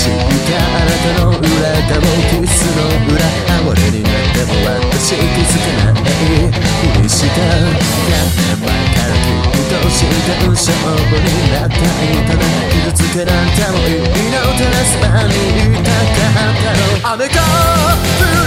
知ったあなたの裏でもキスの。裏哀れになっても私気づかない。ふりした何年前かきっとしんだ無性になったい。ただ傷つけられてもい。い。のテレスパにい。たかったの。雨が降る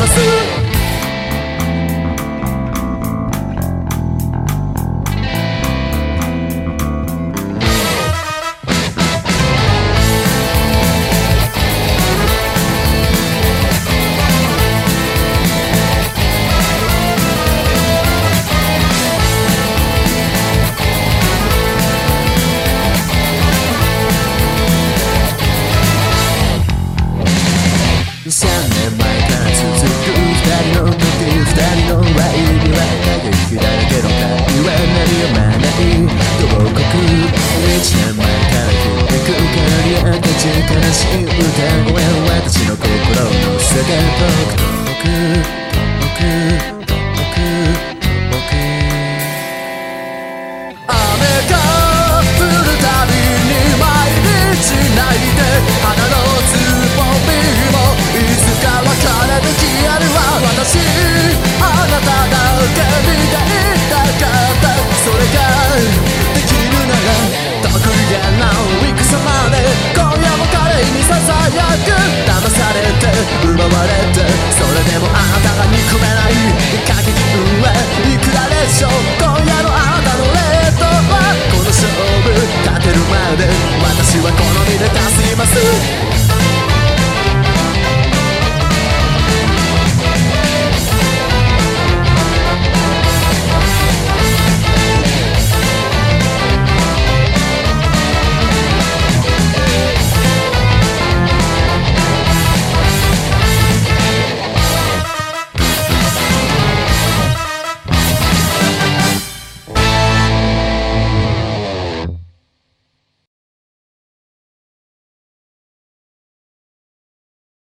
você. く遠く